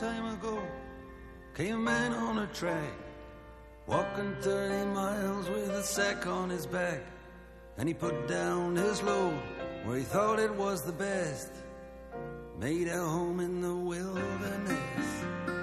time ago came a man on a track, walking 30 miles with a sack on his back. And he put down his load where he thought it was the best, made a home in the wilderness.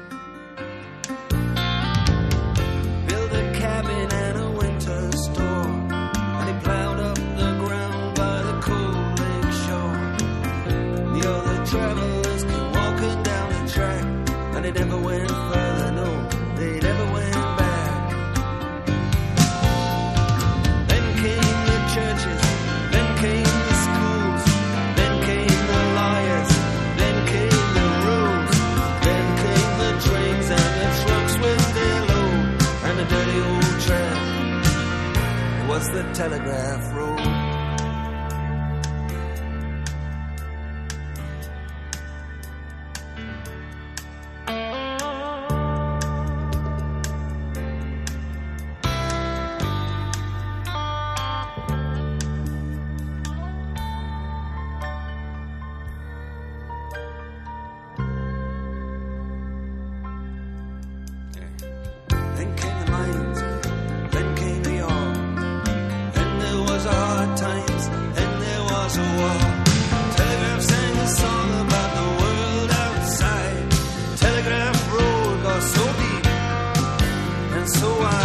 telegraph road. so I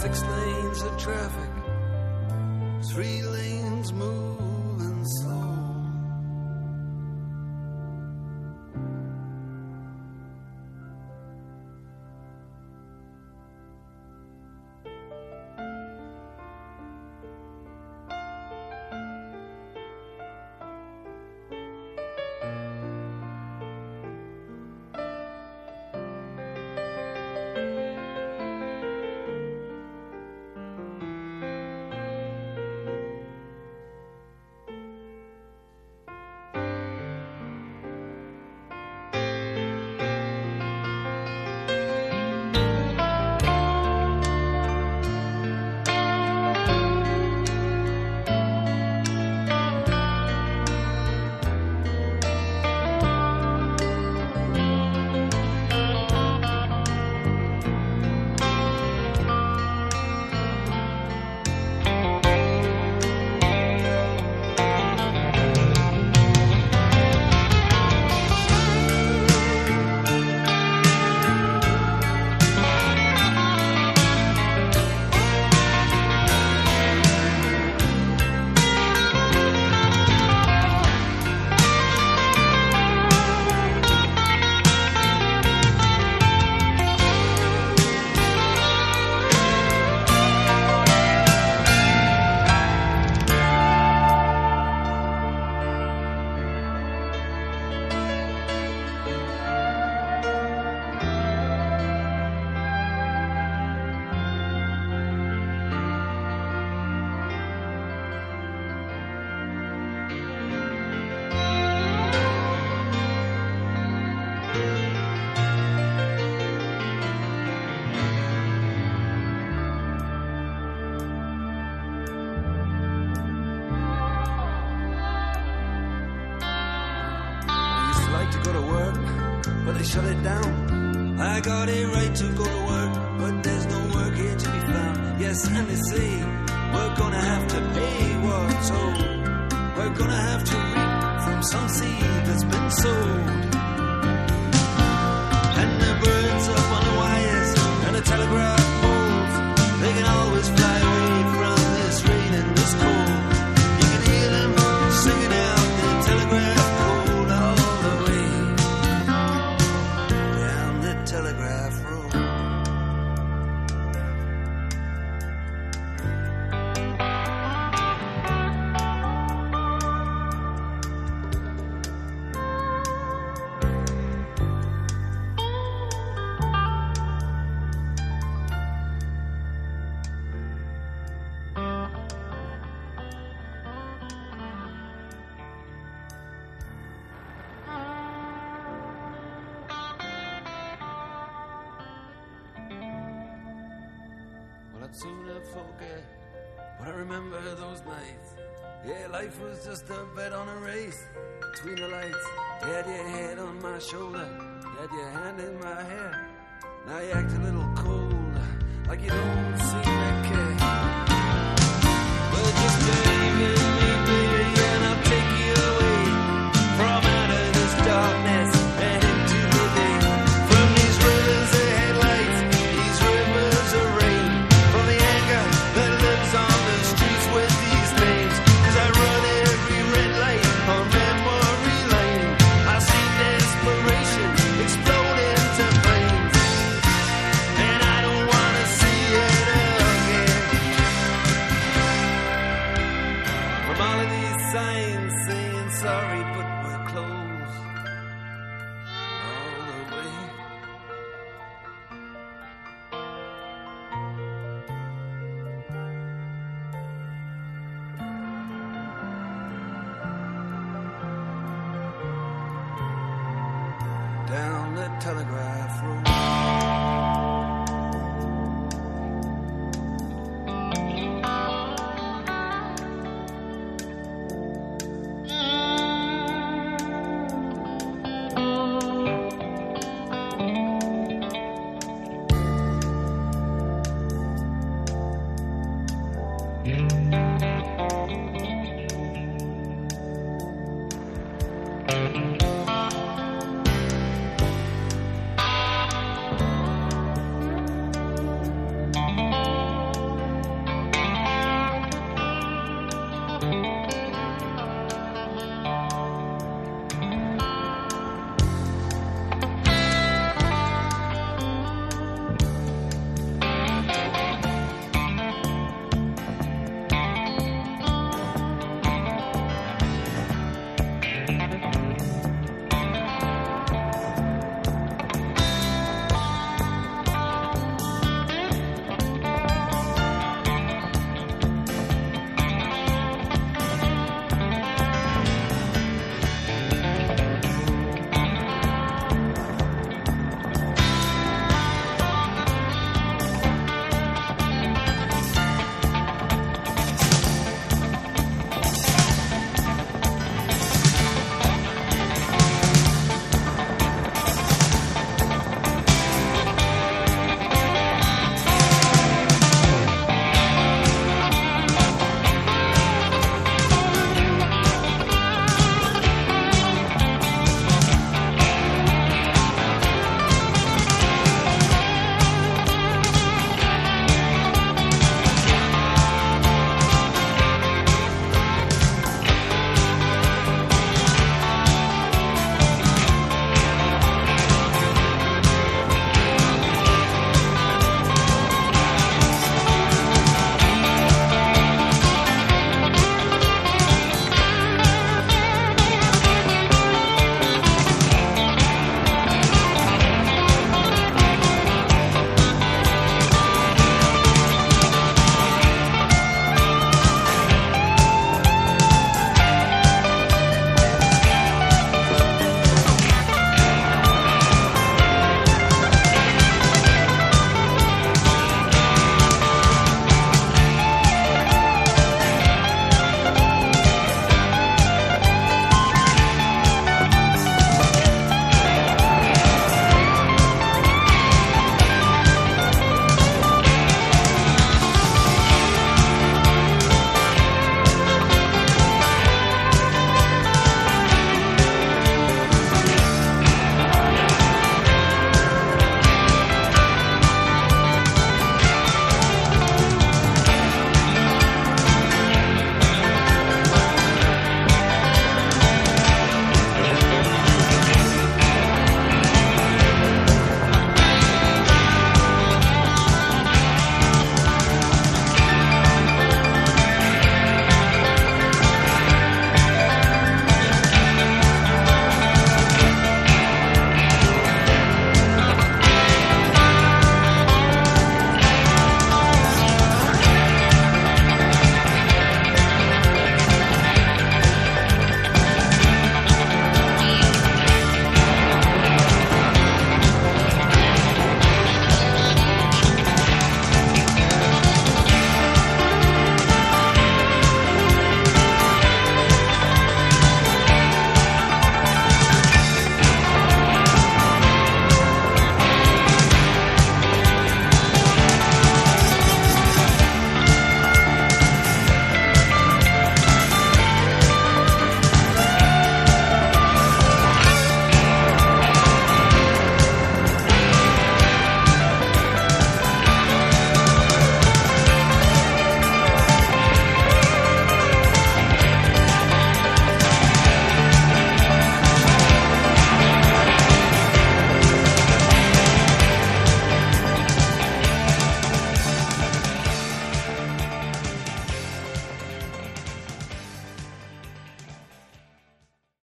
six lanes of traffic, three lanes move. to go to work, but they shut it down. I got a right to go to work, but there's no work here to be found. Yes, and they say we're gonna have to pay what's owed. We're gonna have to reap from some seed that's been sowed. Soon I'd forget. But I remember those nights. Yeah, life was just a bet on a race. Between the lights, you had your head on my shoulder, you had your hand in my hair. Now you act a little cold, like you don't down the telegraph road.